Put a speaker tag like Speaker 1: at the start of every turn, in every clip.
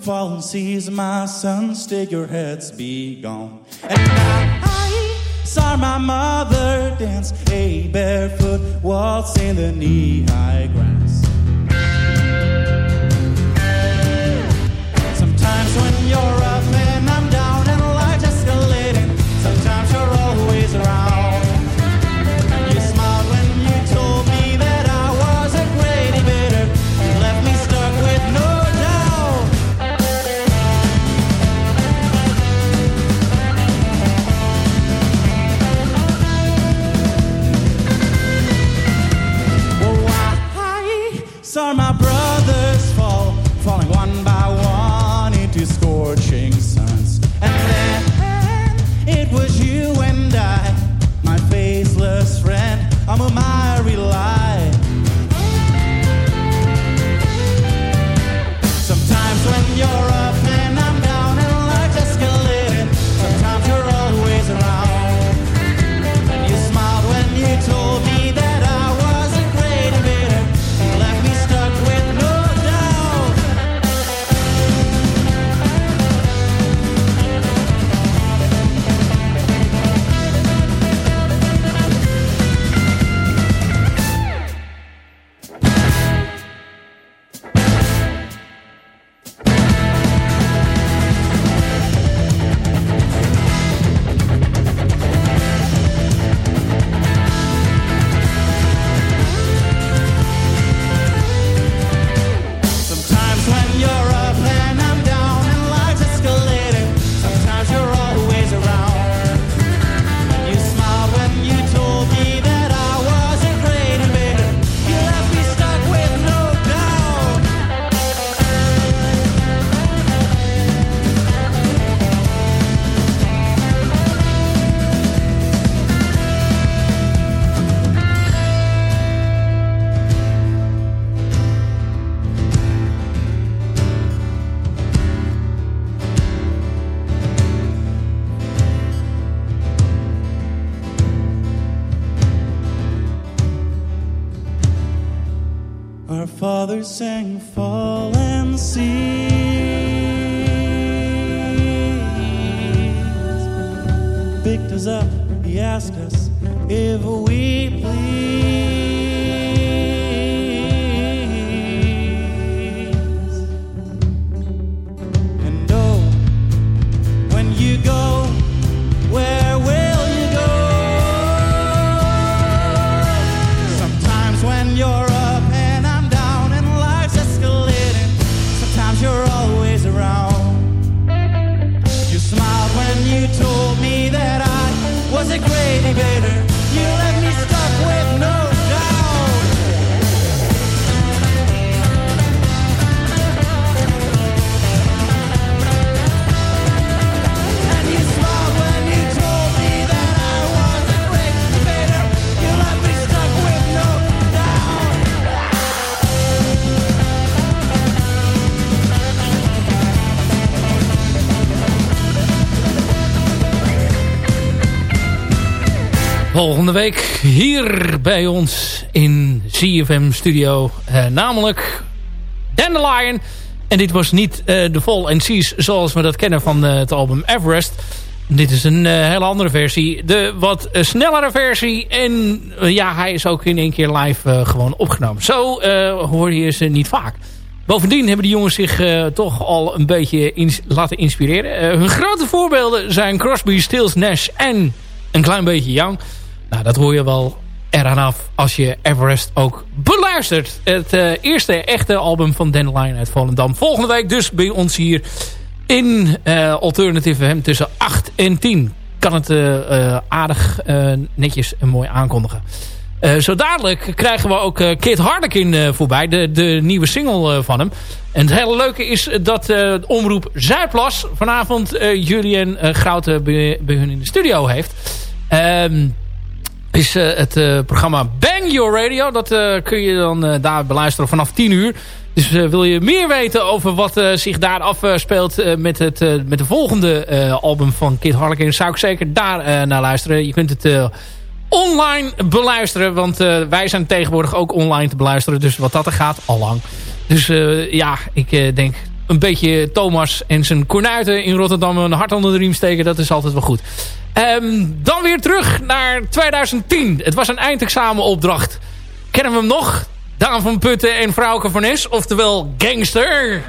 Speaker 1: Fall and seize my son, heads, be gone. And I, I saw my mother dance a barefoot waltz in the knee high ground.
Speaker 2: Volgende week hier bij ons in CFM Studio. eh, namelijk Dandelion. En dit was niet eh, de Seas zoals we dat kennen van eh, het album Everest. Dit is een eh, hele andere versie. De wat snellere versie. En ja, hij is ook in één keer live gewoon opgenomen. Zo hoor je ze niet vaak. Bovendien hebben die jongens zich toch al een beetje laten inspireren. Hun grote voorbeelden zijn Crosby, Stills, Nash en een klein beetje Young. Nou, dat hoor je wel eraan af als je Everest ook beluistert. Het eh, eerste echte album van Dandelion uit Volendam. Volgende week dus bij ons hier in eh, Alternative FM tussen 8 en 10. Kan het eh, aardig netjes en mooi aankondigen. Zo dadelijk krijgen we ook Kid Harlequin eh, voorbij. De, de nieuwe single van hem. En het hele leuke is dat de omroep Zuidplas vanavond Julian eh, Grouten bij, bij hun in de studio heeft. Ehm is eh, het eh, programma Bang Your Radio. Dat eh, kun je dan daar beluisteren vanaf 10 uur. Dus wil je meer weten over wat zich daar afspeelt met, het, met de volgende album van Kid Harlequin... zou ik zeker daar naar luisteren. Je kunt het online beluisteren, want wij zijn tegenwoordig ook online te beluisteren. Dus wat dat er gaat, al lang.
Speaker 3: Dus ja, ik denk een beetje Thomas en zijn kornuiten in Rotterdam een hart onder de riem steken. Dat is altijd wel goed. Ehm, dan weer terug naar 2010. Het was een eindexamenopdracht. Kennen we hem nog? Daan van Putten en Vrouwke van Es. Oftewel Gangster.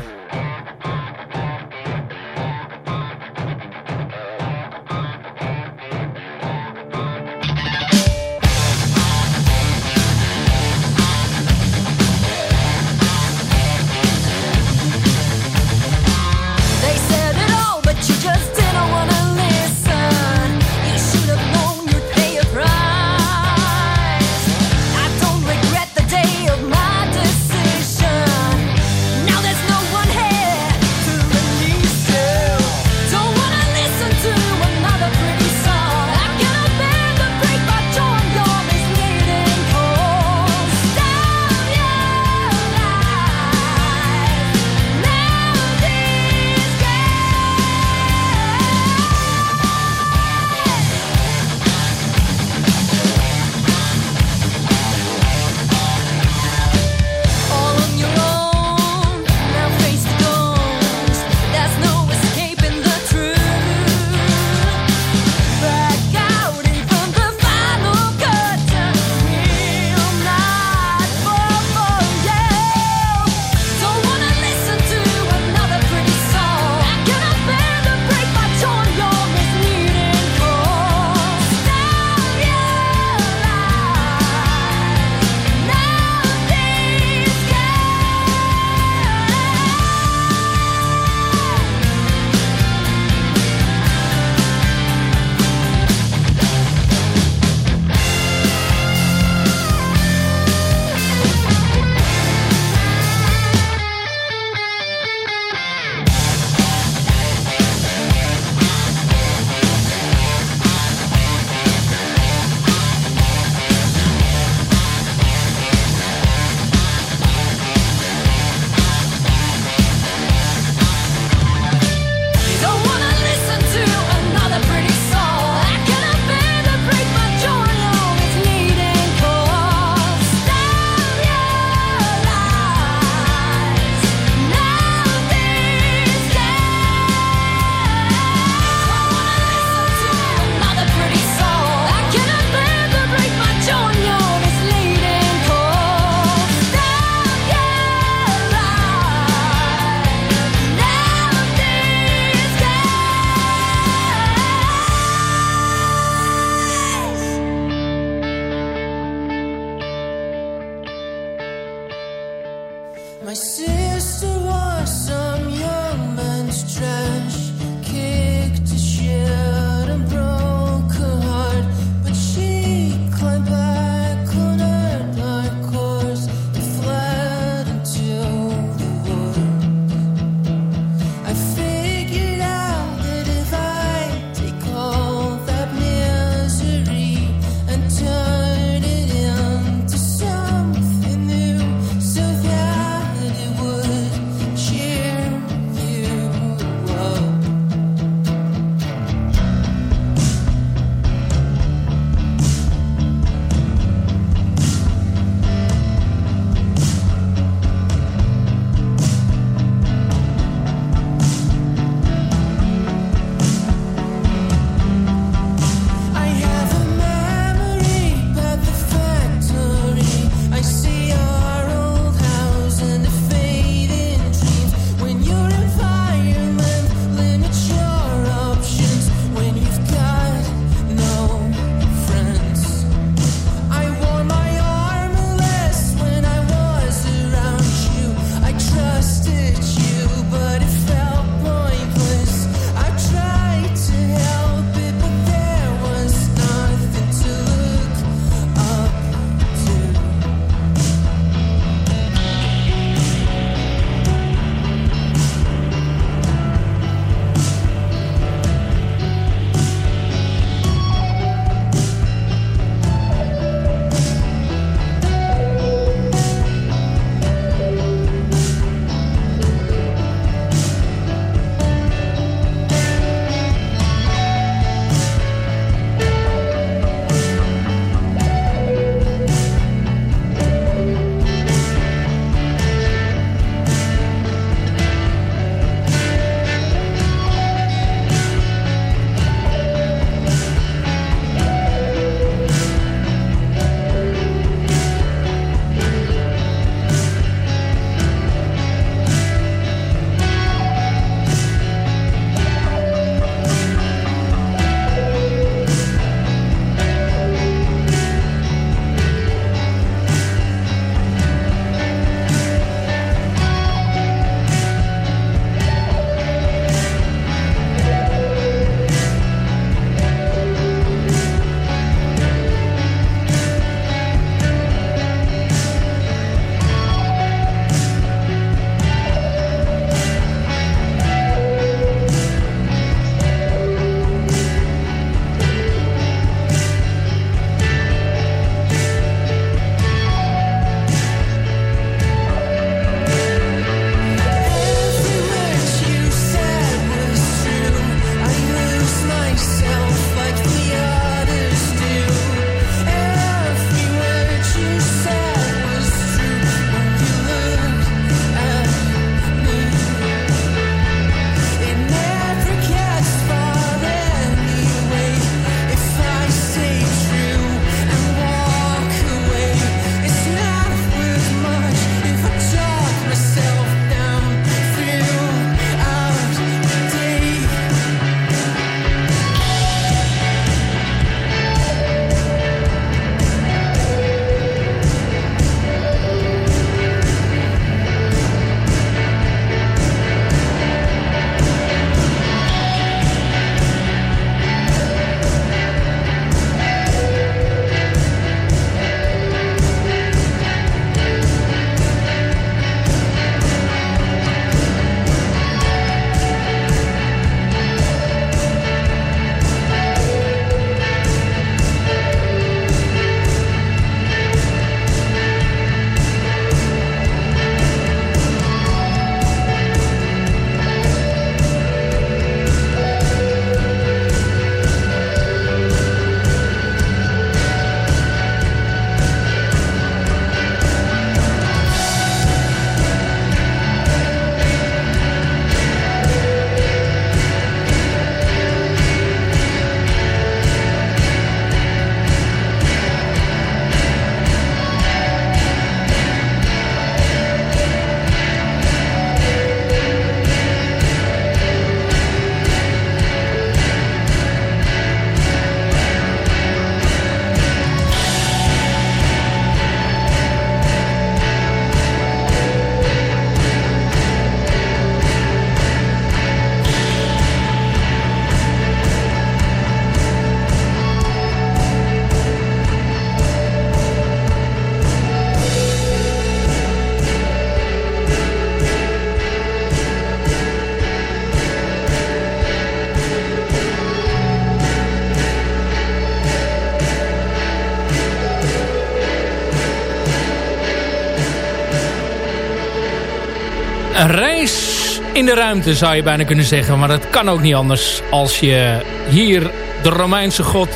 Speaker 2: In de ruimte zou je bijna kunnen zeggen. Maar dat kan ook niet anders als je hier de Romeinse god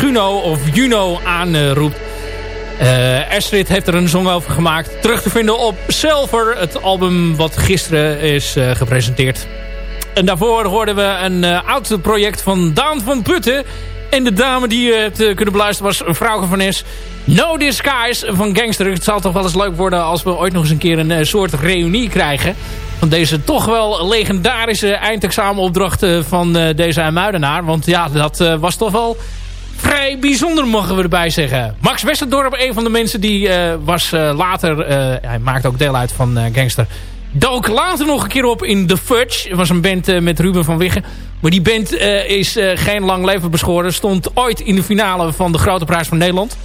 Speaker 2: Juno of Juno aanroept. Uh, Astrid heeft er een song over gemaakt. Terug te vinden op Silver, het album wat gisteren is uh, gepresenteerd. En daarvoor hoorden we een uh, oud project van Daan van Putten. En de dame die het kunnen beluisteren was een van. No Disguise van Gangster. Het zal toch wel eens leuk worden als we ooit nog eens een keer een soort reunie krijgen. Van deze toch wel legendarische eindexamenopdrachten van deze Muidenaar. Want ja, dat was toch wel vrij bijzonder, mogen we erbij zeggen. Max Westerdorp, een van de mensen die uh, was later... Hij maakt ook deel uit van Gangster. Dook later nog een keer op in The Fudge. Was een band met Ruben van Wiggen. Maar die band is geen lang leven beschoren. Stond ooit in de finale van de Grote Prijs van Nederland.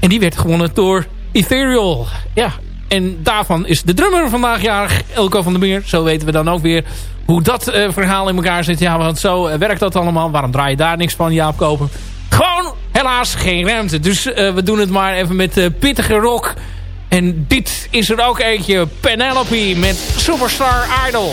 Speaker 2: En die werd gewonnen door Ethereal. Ja, en daarvan is de drummer vandaag jarig, Elko van der Meer. Zo weten we dan ook weer hoe dat uh, verhaal in elkaar zit. Ja, want zo uh, werkt dat allemaal. Waarom draai je daar niks van, Jaap Kopen? Gewoon helaas geen ruimte. Dus uh, we doen het maar even met pittige rock. En dit is er ook eentje. Penelope met Superstar Idol.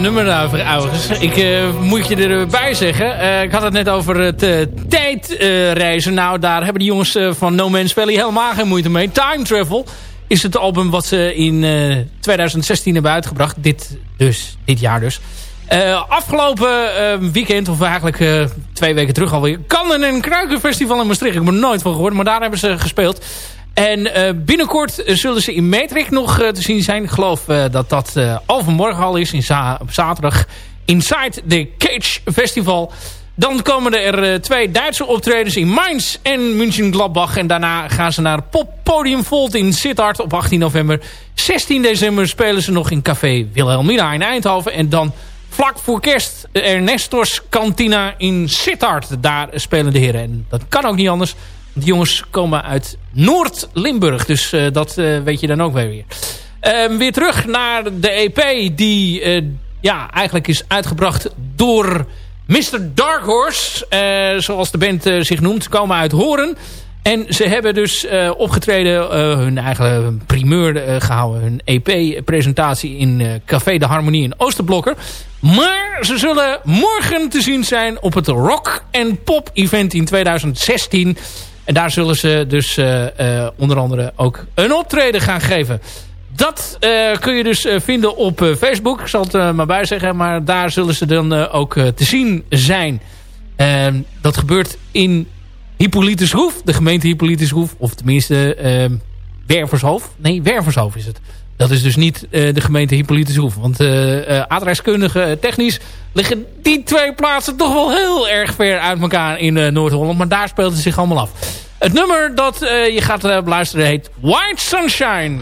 Speaker 2: Nummer over overigens. Ik uh, moet je erbij zeggen. Uh, ik had het net over het uh, tijdreizen. nou, daar hebben de jongens van No Man's Valley helemaal geen moeite mee. Time Travel is het album wat ze in 2016 hebben uitgebracht. Dit, dus, dit jaar dus. afgelopen weekend, of eigenlijk twee weken terug alweer... Kannen en Kruikenfestival in Maastricht. Ik heb er nooit van gehoord, maar daar hebben ze gespeeld. En uh, binnenkort zullen ze in Metric nog uh, te zien zijn. Ik geloof uh, dat dat overmorgen al is. In op zaterdag. Inside the Cage Festival. Dan komen er twee Duitse optredens in Mainz en München-Gladbach. En daarna gaan ze naar Pop Podium Volt in Sittard op 18 november. 16 december spelen ze nog in Café Wilhelmina in Eindhoven. En dan vlak voor kerst Ernestos Cantina in Sittard. Daar spelen de heren. En dat kan ook niet anders de jongens komen uit Noord-Limburg. Dus uh, dat uh, weet je dan ook weer. Uh, weer terug naar de EP die uh, ja, eigenlijk is uitgebracht door Mr. Dark Horse. zoals de band zich noemt. Ze komen uit Horen. En ze hebben dus opgetreden, hun eigen primeur gehouden. Hun EP-presentatie in Café de Harmonie in Oosterblokker. Maar ze zullen morgen te zien zijn op het Rock and Pop Event in 2016... En daar zullen ze dus uh, uh, onder andere ook een optreden gaan geven. Dat uh, kun je dus vinden op Facebook. Ik zal het maar bij zeggen. Maar daar zullen ze dan ook te zien zijn. Ehm, dat gebeurt in Hippolytushoef. De gemeente Hippolytushoef. Of tenminste Wervershoofd. Nee, Wervershoofd is het. Dat is dus niet uh, de gemeente Hippolytushoef. Want uh, uh, adreskundige, technisch liggen die twee plaatsen toch wel heel erg ver uit elkaar in Noord-Holland. Maar daar speelt het zich allemaal af. Het nummer dat je gaat beluisteren heet White Sunshine.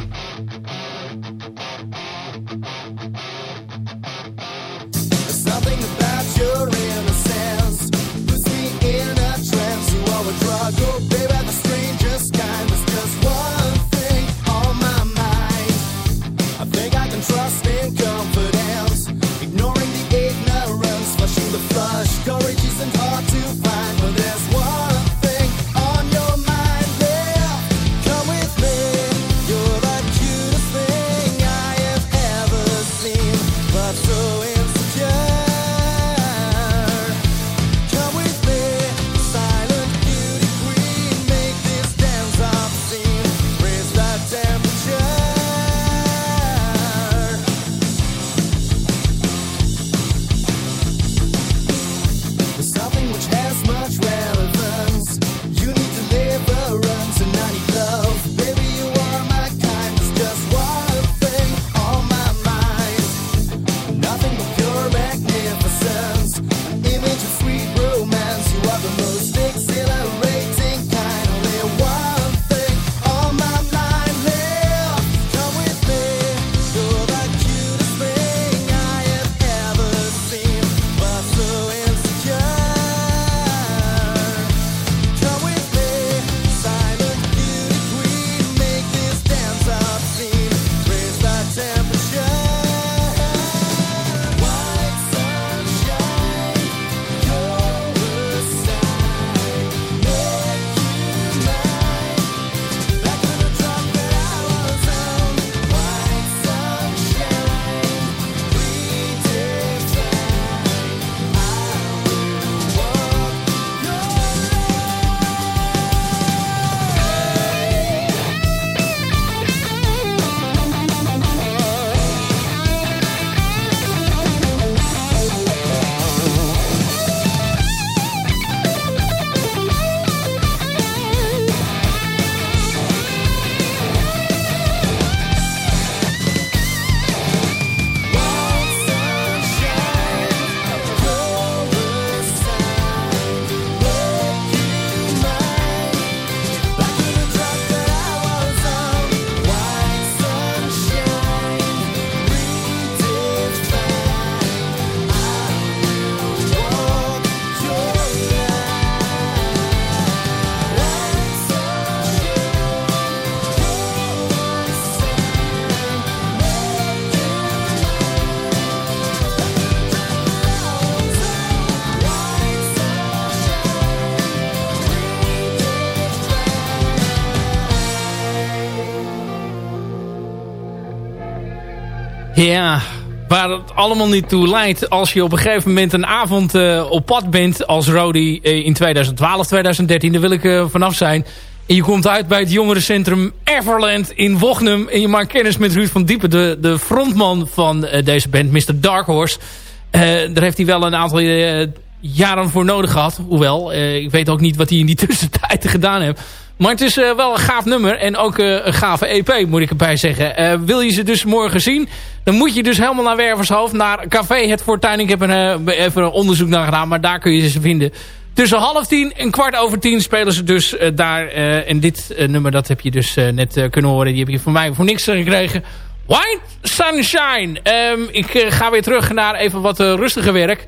Speaker 2: Waar het allemaal niet toe leidt als je op een gegeven moment een avond uh, op pad bent als Rody uh, in 2012, 2013. Daar wil ik uh, vanaf zijn. En je komt uit bij het jongerencentrum Everland in Wochnum. En je maakt kennis met Ruud van Diepen, de, de frontman van deze band, Mr. Dark Horse. daar heeft hij wel een aantal jaren voor nodig gehad. Hoewel, ik weet ook niet wat hij in die tussentijd gedaan heeft. Maar het is uh, wel een gaaf nummer. En ook uh, een gave EP, moet ik erbij zeggen. Uh, wil je ze dus morgen zien? Dan moet je dus helemaal naar Wervershoofd. Naar Café Het Fortuin. Ik heb een, even een onderzoek naar gedaan. Maar daar kun je ze vinden. Tussen half tien en kwart over tien spelen ze dus daar. en dit nummer, dat heb je dus net kunnen horen. Die heb je van mij voor niks gekregen. White Sunshine. Um, ik ga weer terug naar even wat rustiger werk.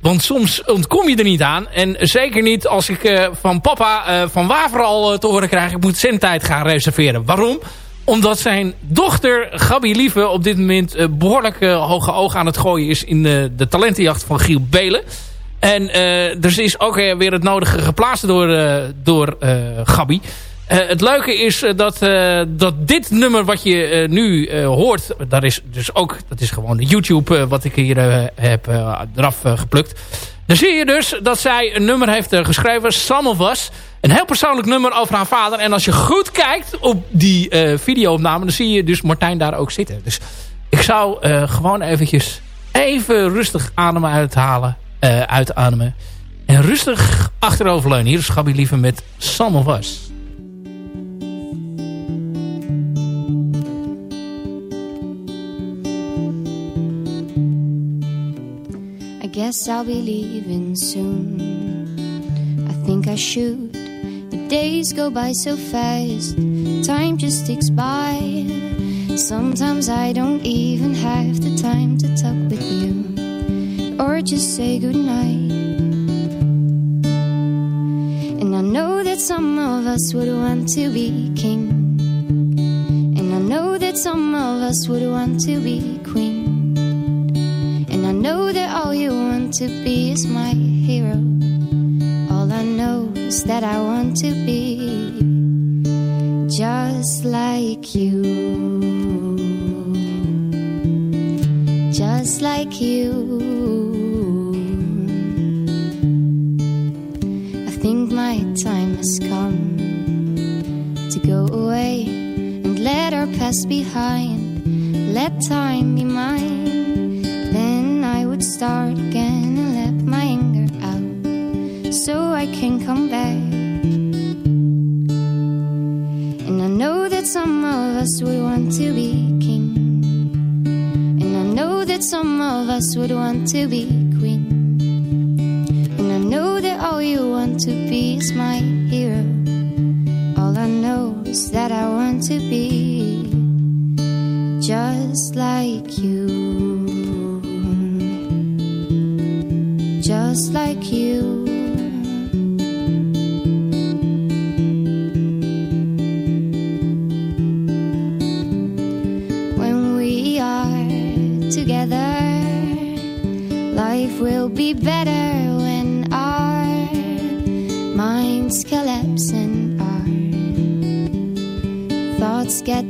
Speaker 2: Want soms ontkom je er niet aan. En zeker niet als ik uh, van papa uh, van Waver al uh, te horen krijg... ik moet zendtijd gaan reserveren. Waarom? Omdat zijn dochter Gabi Lieve op dit moment behoorlijk hoge ogen aan het gooien is... in de talentenjacht van Giel Belen. En er is ook weer het nodige geplaatst door, door Gabi... Uh, het leuke is uh, dat, uh, dat dit nummer wat je nu hoort... Daar is dus ook, dat is gewoon YouTube wat ik hier heb eraf geplukt. Dan zie je dus dat zij een nummer heeft geschreven, Some of. Een heel persoonlijk nummer over haar vader. En als je goed kijkt op die video-opname... dan zie je dus Martijn daar ook zitten. Dus ik zou gewoon eventjes even rustig ademen uithalen. uitademen. En rustig achteroverleunen. Hier is Gabi Lieve met Some.
Speaker 4: Guess I'll be leaving soon. I think I should. The days go by so fast, time just ticks by. Sometimes I don't even have the time to talk with you or just say goodnight. And I know that some of us would want to be king. And I know that some of us would want to be I know that all you want to be is my hero. All I know is that I want to be just like you. Just like you. I think my time has come to go away and let our past behind. Let time be mine start again and let my anger out so I can come back. And I know that some of us would want to be king. And I know that some of us would want to be queen. And I know that all you want to be is my hero. All I know is that I want to be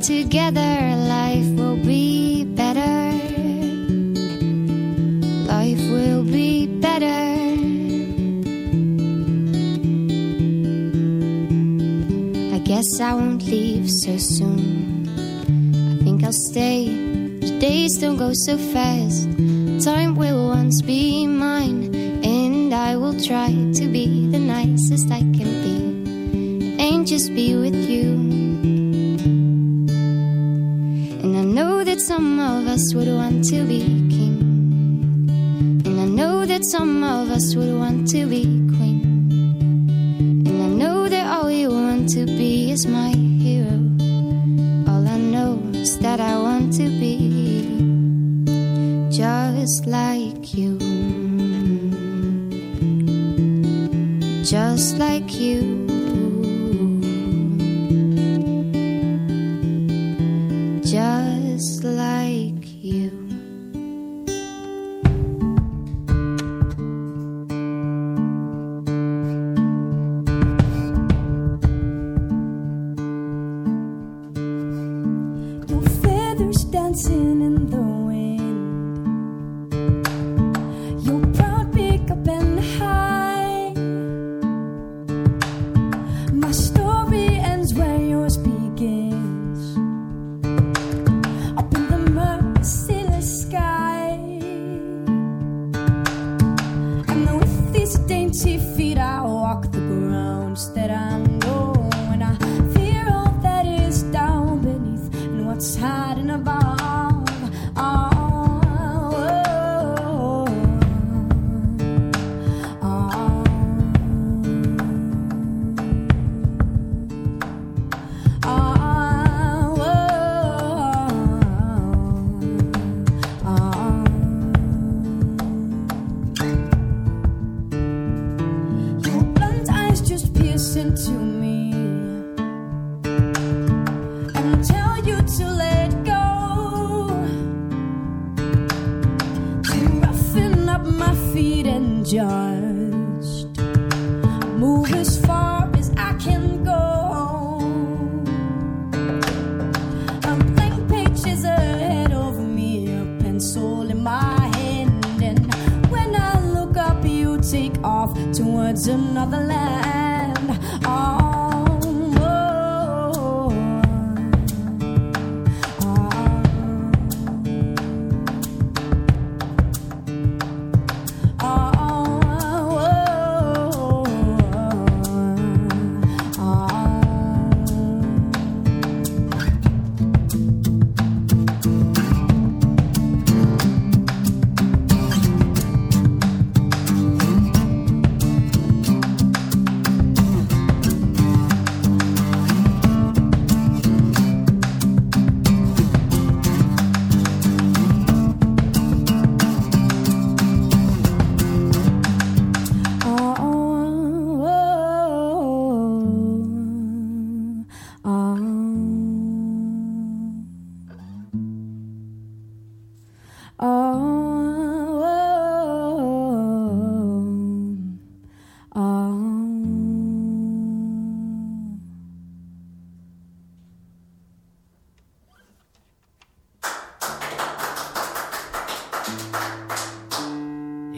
Speaker 4: together. Life will be better. Life will be better. I guess I won't leave so soon. I think I'll stay. The days don't go so fast. Time will once be mine, and I will try to be the nicest I can be, and just be with you. Some of us would want to be king, and I know that some of us would want to be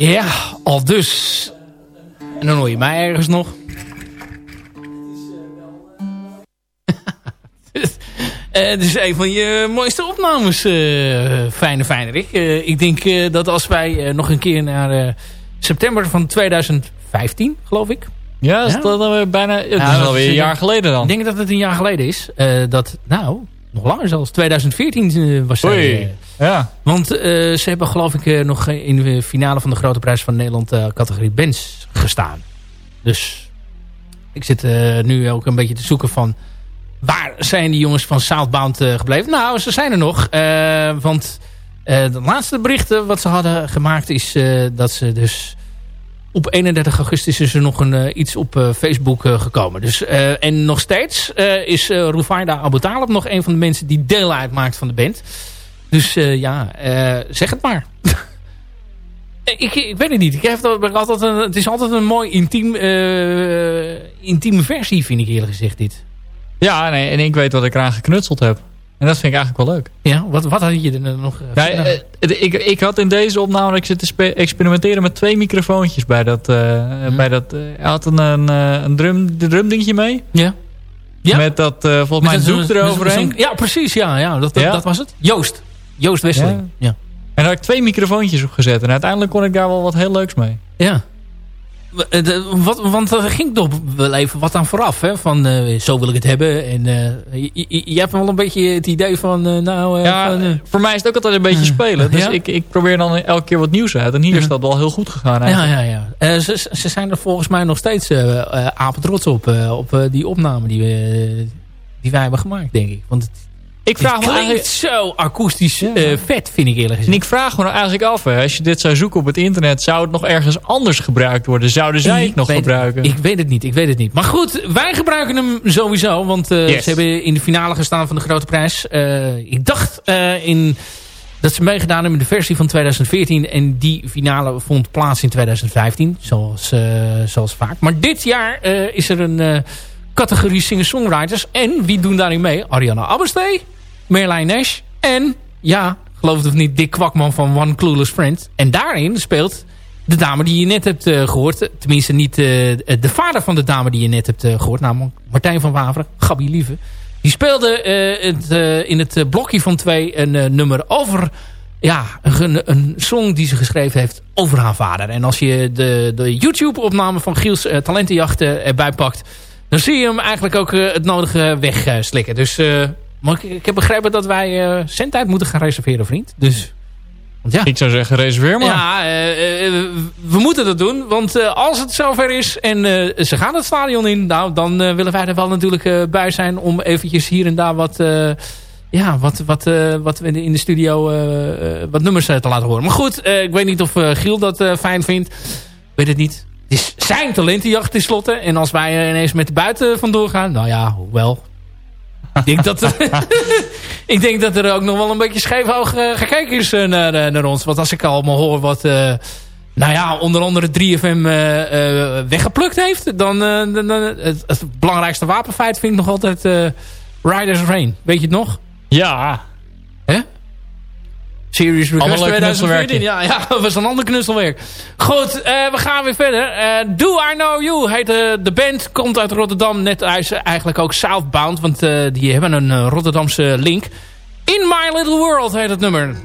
Speaker 2: Ja, al dus. En dan hoor je mij ergens nog. Het is een van je mooiste opnames, uh, Fijne Fijnerik. Uh, ik denk dat als wij nog een keer naar september van 2015, geloof ik.
Speaker 5: Ja, is ja? dat dan bijna... Het ja, is alweer een jaar geleden dan.
Speaker 2: Ik denk dat het een jaar geleden is. dat, nou, nog langer zelfs. 2014 was zij...
Speaker 5: Ja.
Speaker 2: Want uh, ze hebben geloof ik uh, nog in de finale van de Grote Prijs van Nederland uh, categorie bands gestaan. Dus ik zit nu ook een beetje te zoeken van... Waar zijn die jongens van Southbound gebleven? Nou, ze zijn er nog. want de laatste berichten wat ze hadden gemaakt is dat ze dus... Op 31 augustus is er nog een, iets op Facebook gekomen. Dus, en nog steeds is uh, Rufaida Abu Talib nog een van de mensen die deel uitmaakt van de band. Dus uh, ja, uh, zeg het maar. ik, ik weet het niet. Ik heb altijd een, het is altijd een mooi intiem, uh, intieme versie, vind ik eerlijk gezegd dit.
Speaker 5: Ja, nee, en ik weet wat ik eraan geknutseld heb. En dat vind ik eigenlijk wel leuk.
Speaker 2: Ja, wat, wat had je er nog?
Speaker 5: Ja, ik, ik had in deze opname ik zit te experimenteren met twee microfoontjes bij dat. Uh, bij dat hij had een, een, een drum, de drumdingetje mee.
Speaker 2: Ja. Ja?
Speaker 5: Met dat, volgens mij, zoek eroverheen.
Speaker 2: Ja, precies. Ja, ja, dat, dat, dat was het. Joost. Joost Wesseling. Ja. ja.
Speaker 5: En daar had ik twee microfoontjes op gezet. En uiteindelijk kon ik daar wel wat heel leuks mee.
Speaker 2: Ja. De, wat, want er ging toch wel even wat aan vooraf. Hè? Van uh, zo wil ik het hebben. En uh, je, je, hebt wel een beetje het idee van... Uh, nou,
Speaker 5: ja,
Speaker 2: van,
Speaker 5: voor mij is het ook altijd een beetje spelen. Dus ja? ik, ik probeer dan elke keer wat nieuws uit. En hier is dat wel heel goed gegaan
Speaker 2: eigenlijk. Ja, ja, ja. Ze, ze, zijn er volgens mij nog steeds apen trots op. op die opname die, we, die wij hebben gemaakt, denk ik. Want het,
Speaker 5: ik vraag
Speaker 2: me eigenlijk zo akoestisch ja. uh, vet, vind ik eerlijk gezegd.
Speaker 5: En ik vraag me nou eigenlijk af, hè, als je dit zou zoeken op het internet, zou het nog ergens anders gebruikt worden? Zouden zij ik het nog gebruiken?
Speaker 2: Ik weet het niet, ik weet het niet. Maar goed, wij gebruiken hem sowieso, want uh, yes. ze hebben in de finale gestaan van de Grote Prijs. Uh, ik dacht in, dat ze meegedaan hebben in de versie van 2014 en die finale vond plaats in 2015, zoals, zoals vaak. Maar dit jaar is er een categorie singer-songwriters. En wie doen daarin mee? Ariana Abbestee, Merlijn Nash en, ja, geloof het of niet, Dick Kwakman van One Clueless Friend. En daarin speelt de dame die je net hebt uh, gehoord. Tenminste niet uh, de vader van de dame die je net hebt gehoord. Namelijk Martijn van Waveren, Gabi Lieve. Die speelde het, in het blokje van twee een nummer over... Ja, een, een song die ze geschreven heeft over haar vader. En als je de, de YouTube-opname van Giels Talentenjacht erbij pakt dan zie je hem eigenlijk ook uh, het nodige wegslikken. dus uh, maar ik, ik, heb begrepen dat wij uh, zendtijd moeten gaan reserveren, vriend. Dus,
Speaker 5: want ja. Ik zou zeggen, reserveer maar.
Speaker 2: Ja, we moeten dat doen. Want als het zover is en ze gaan het stadion in... Nou, dan willen wij er wel natuurlijk bij zijn om eventjes hier en daar wat... ja, wat, wat, wat we in de studio wat nummers te laten horen. Maar goed, ik weet niet of Giel dat fijn vindt. Weet het niet is zijn talentenjacht tenslotte. En als wij ineens met de buiten vandoor gaan... Nou ja, wel. Ik denk dat, er, ik denk dat er ook nog wel een beetje scheef oog uh, gekeken is uh, naar, uh, naar ons. Want als ik allemaal hoor wat...
Speaker 6: nou ja, onder andere 3FM weggeplukt heeft... dan, dan het, het, belangrijkste wapenfeit vind ik nog altijd Riders Rain. Weet je het nog?
Speaker 5: Ja.
Speaker 6: Hè? Serious Request 2014. Ja, ja, dat was een ander knusselwerk. Goed, uh, we gaan weer verder. Uh, Do I Know You heet de, de band. Komt uit Rotterdam. Net eigenlijk ook Southbound. Want die hebben een Rotterdamse link. In My Little World heet het nummer.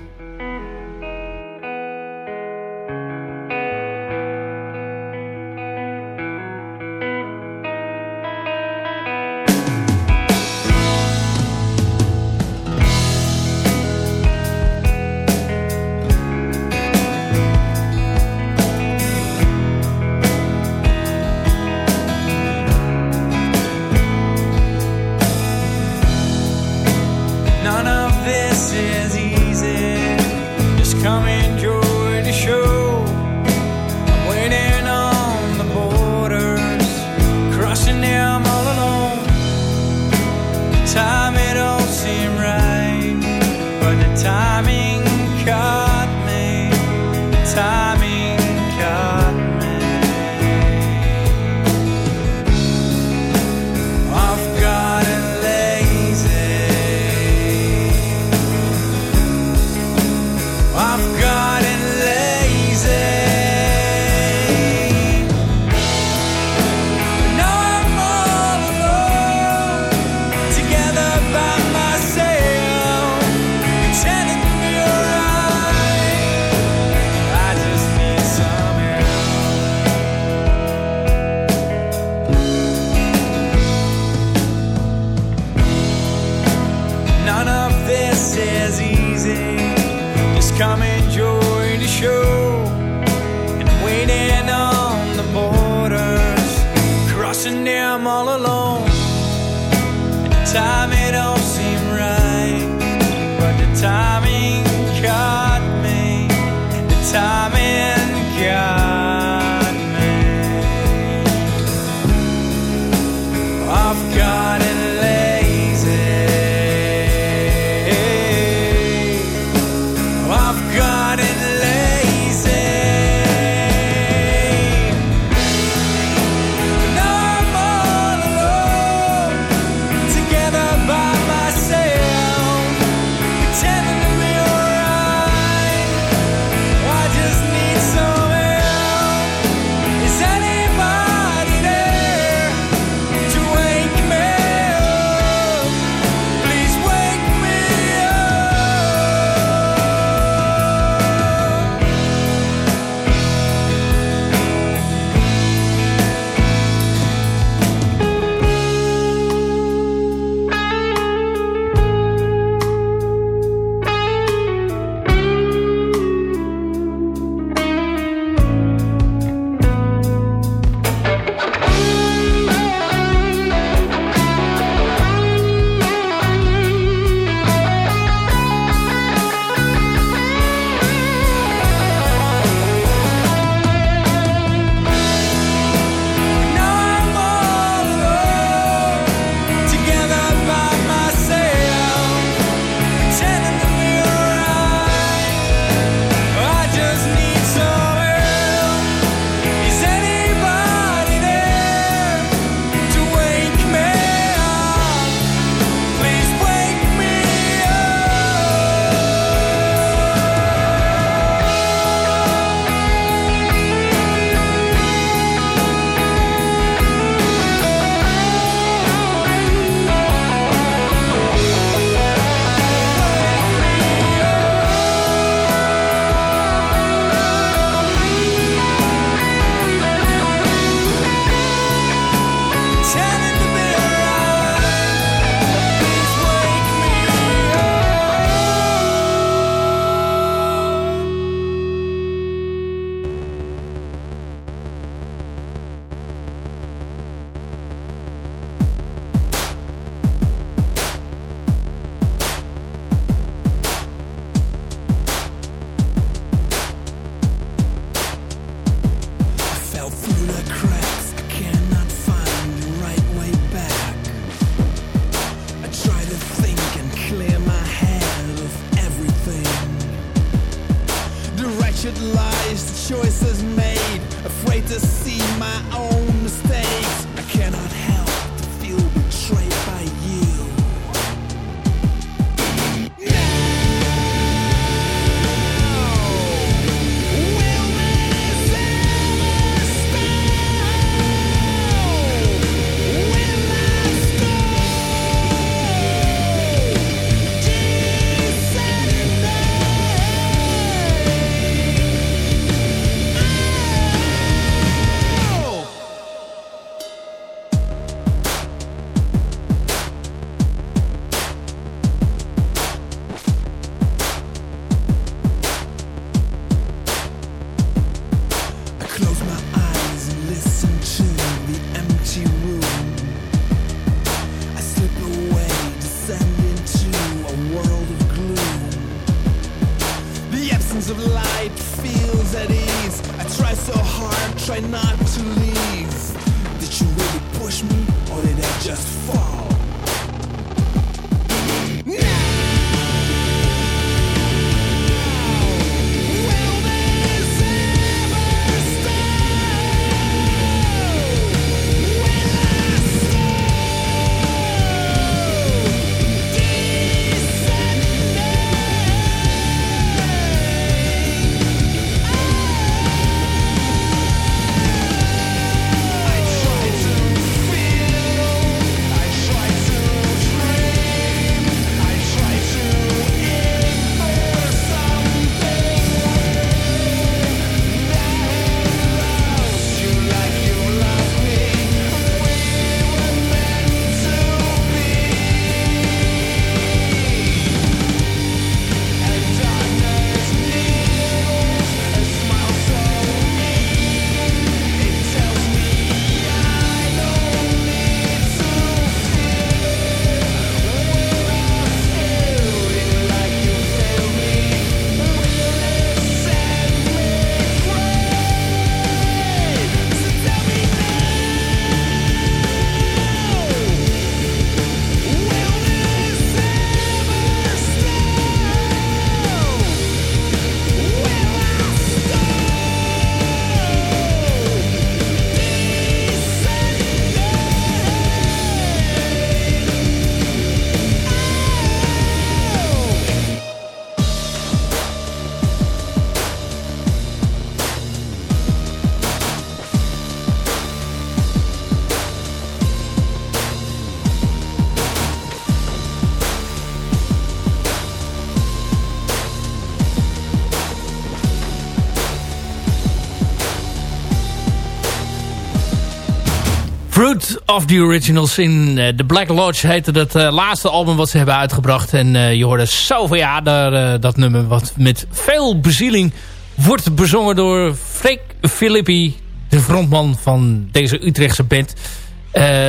Speaker 2: Of the Originals in uh, The Black Lodge heette dat uh, laatste album wat ze hebben uitgebracht. En uh, je hoorde Sylvia, daar, dat nummer wat met veel bezieling wordt bezongen door Freek Filippi, de frontman van deze Utrechtse band.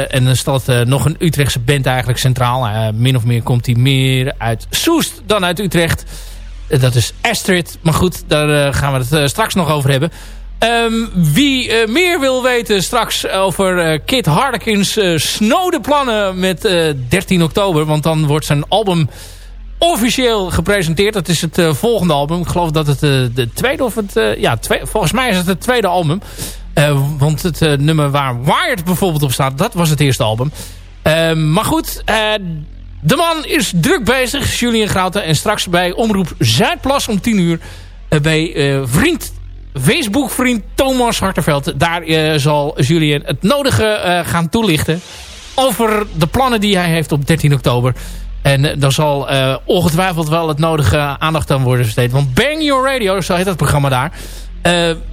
Speaker 2: en dan staat nog een Utrechtse band eigenlijk centraal. min of meer komt hij meer uit Soest dan uit Utrecht. dat is Astrid. Maar goed, daar gaan we het straks nog over hebben. Um, wie uh, meer wil weten straks over uh, Kit Harlequins uh, snode plannen met 13 oktober. Want dan wordt zijn album officieel gepresenteerd. Dat is het volgende album. Ik geloof dat het de tweede of het... ja, twee, volgens mij is het het tweede album. want het nummer waar Wired bijvoorbeeld op staat, dat was het eerste album. Ehm, maar goed, de man is druk bezig, Julian Grouten. En straks bij Omroep Zuidplas om 10 uur bij Vriend Facebook-vriend Thomas Harterveld. Daar uh, zal Julien het nodige uh, gaan toelichten over de plannen die hij heeft op 13 oktober. En uh, dan zal ongetwijfeld wel het nodige aandacht aan worden besteed. Want Bang Your Radio, zo heet dat programma daar...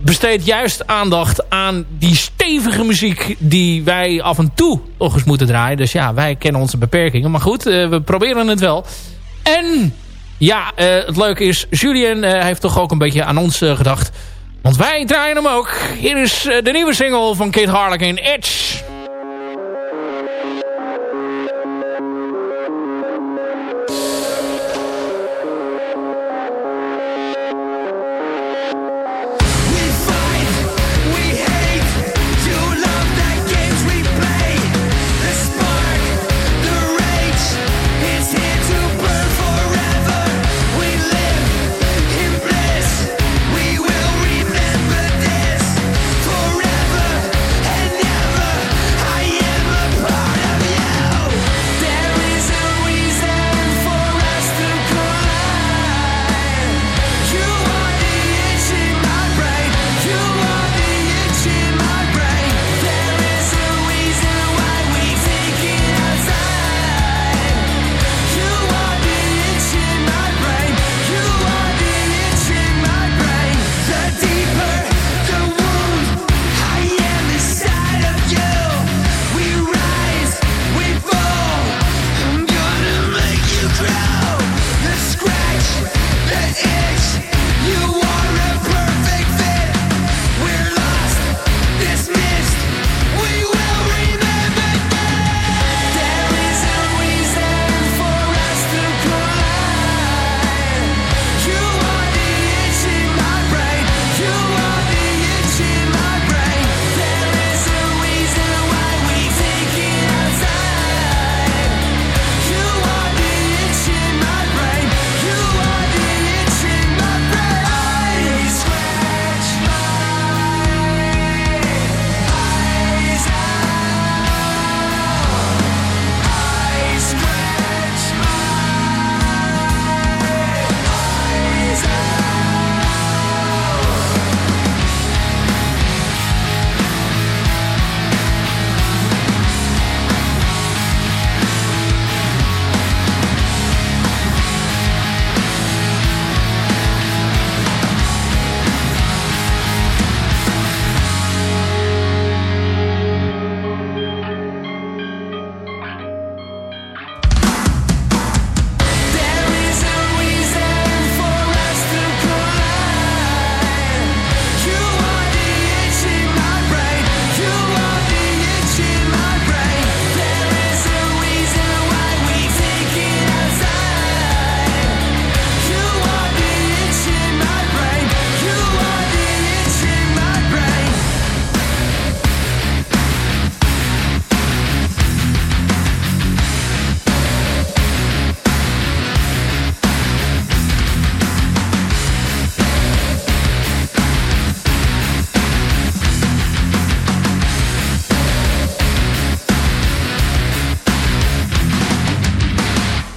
Speaker 2: besteedt juist aandacht aan die stevige muziek... die wij af en toe nog eens moeten draaien. Dus ja, wij kennen onze beperkingen. Maar goed, we proberen het wel. En ja, het leuke is... Julien heeft toch ook een beetje aan ons gedacht... Want wij draaien hem ook. Hier is eh, de nieuwe single van Kate Harlequin, Edge.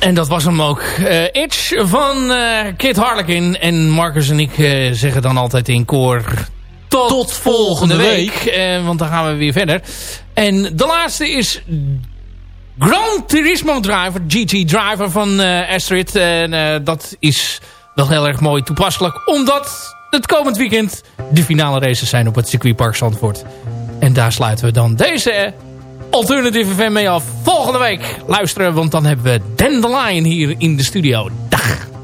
Speaker 2: En dat was hem ook. Uh, Itch van uh, Kit Harlequin. En Marcus en ik uh, zeggen dan altijd in koor... Tot, tot volgende week. week. want dan gaan we weer verder. En de laatste is... Gran Turismo Driver, GT Driver van Astrid. En dat is wel heel erg mooi toepasselijk. Omdat het komend weekend de finale races zijn op het circuitpark Zandvoort. En daar sluiten we dan deze Alternative FM mee af. Volgende week luisteren, want dan hebben we Dandelion hier in de studio. Dag!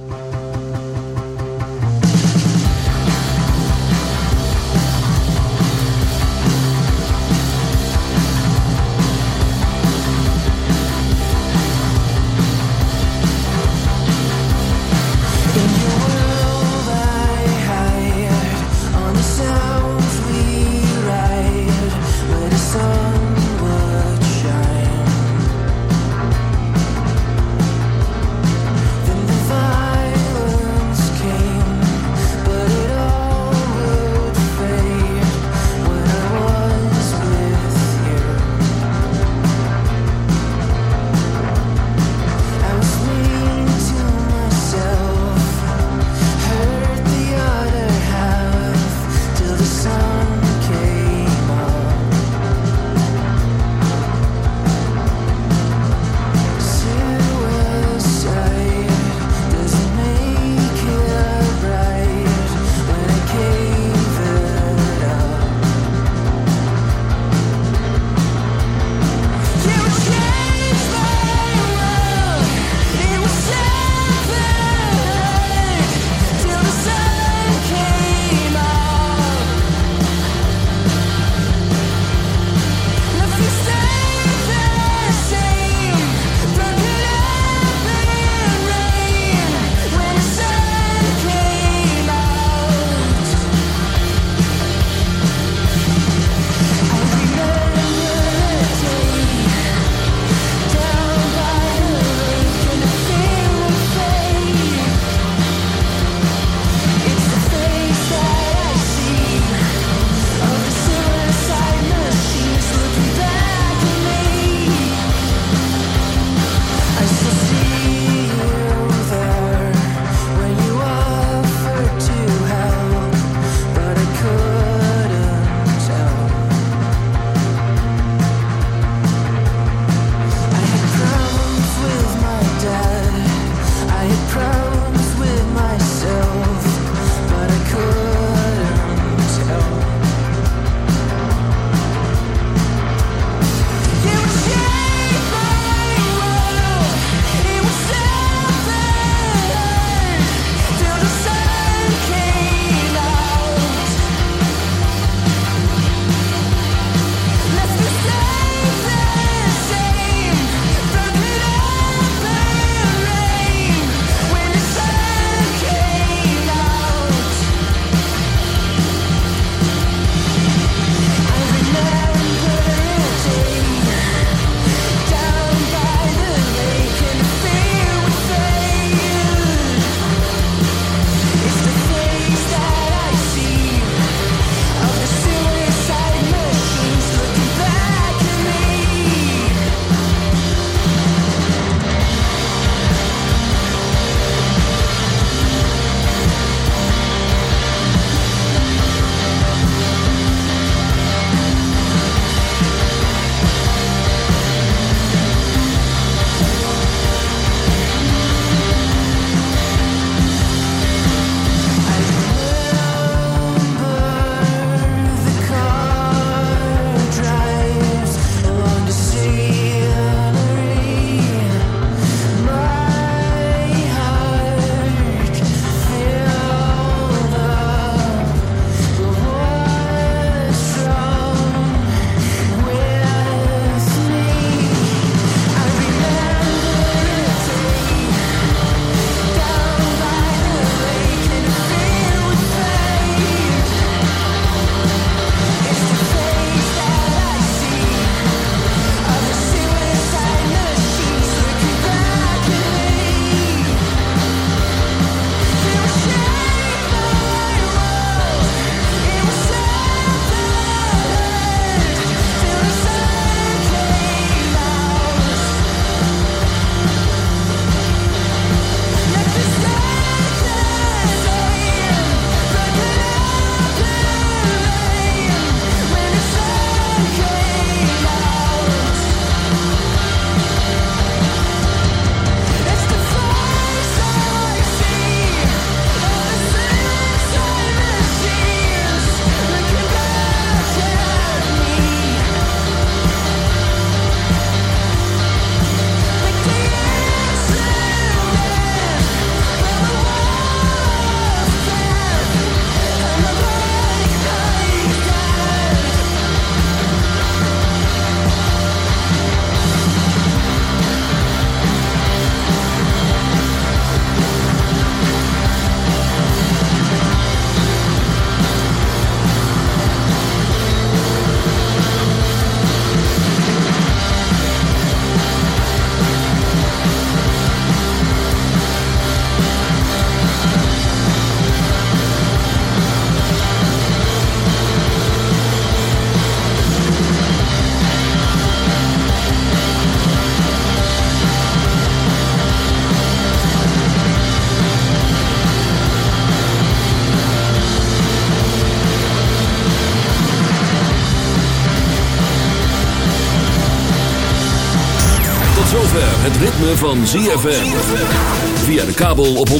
Speaker 7: Ritme van ZFM. Via de kabel op 104.5.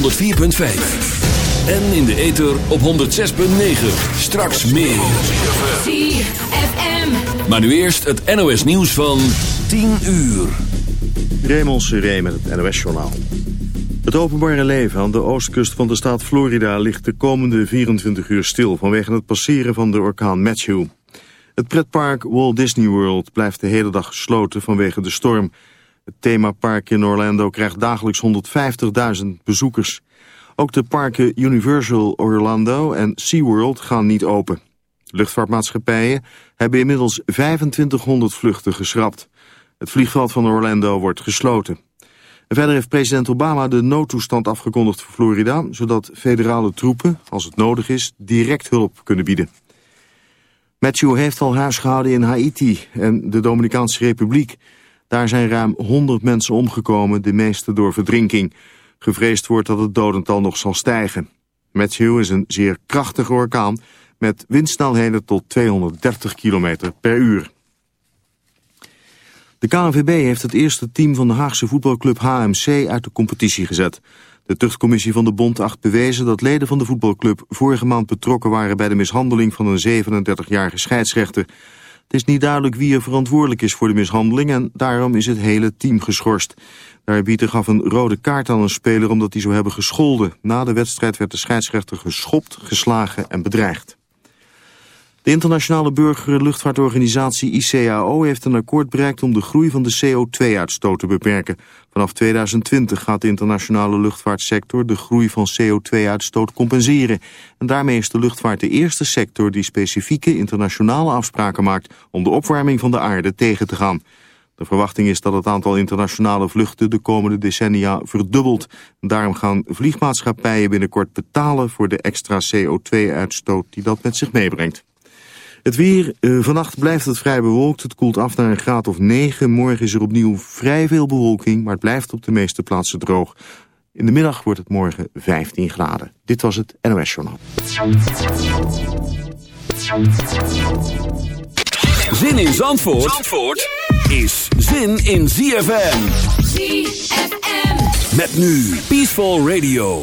Speaker 7: En in de ether op 106.9. Straks meer.
Speaker 3: ZFM.
Speaker 7: Maar nu eerst het NOS nieuws van 10 uur.
Speaker 8: Raymond Seré met het NOS-journaal. Het openbare leven aan de oostkust van de staat Florida ligt de komende 24 uur stil vanwege het passeren van de orkaan Matthew. Het pretpark Walt Disney World blijft de hele dag gesloten vanwege de storm. Het themapark in Orlando krijgt dagelijks 150.000 bezoekers. Ook de parken Universal Orlando en SeaWorld gaan niet open. Luchtvaartmaatschappijen hebben inmiddels 2500 vluchten geschrapt. Het vliegveld van Orlando wordt gesloten. En verder heeft president Obama de noodtoestand afgekondigd voor Florida... zodat federale troepen, als het nodig is, direct hulp kunnen bieden. Matthew heeft al huisgehouden in Haiti en de Dominicaanse Republiek. Daar zijn ruim 100 mensen omgekomen, de meeste door verdrinking. Gevreesd wordt dat het dodental nog zal stijgen. Matthew is een zeer krachtige orkaan met windsnelheden tot 230 km per uur. De KNVB heeft het eerste team van de Haagse voetbalclub HMC uit de competitie gezet. De tuchtcommissie van de bond acht bewezen dat leden van de voetbalclub vorige maand betrokken waren bij de mishandeling van een 37-jarige scheidsrechter. Het is niet duidelijk wie er verantwoordelijk is voor de mishandeling en daarom is het hele team geschorst. De arbiter gaf een rode kaart aan een speler omdat hij zou hebben gescholden. Na de wedstrijd werd de scheidsrechter geschopt, geslagen en bedreigd. De internationale burgerluchtvaartorganisatie ICAO heeft een akkoord bereikt om de groei van de CO2-uitstoot te beperken. Vanaf 2020 gaat de internationale luchtvaartsector de groei van CO2-uitstoot compenseren. En daarmee is de luchtvaart de eerste sector die specifieke internationale afspraken maakt om de opwarming van de aarde tegen te gaan. De verwachting is dat het aantal internationale vluchten de komende decennia verdubbelt. Daarom gaan vliegmaatschappijen binnenkort betalen voor de extra CO2-uitstoot die dat met zich meebrengt. Het weer, uh, vannacht blijft het vrij bewolkt. Het koelt af naar een graad of 9. Morgen is er opnieuw vrij veel bewolking, maar het blijft op de meeste plaatsen droog. In de middag wordt het morgen 15 graden. Dit was het NOS Journaal.
Speaker 7: Zin in Zandvoort, Zandvoort is zin in ZFM.
Speaker 3: ZFM.
Speaker 7: Met nu Peaceful Radio.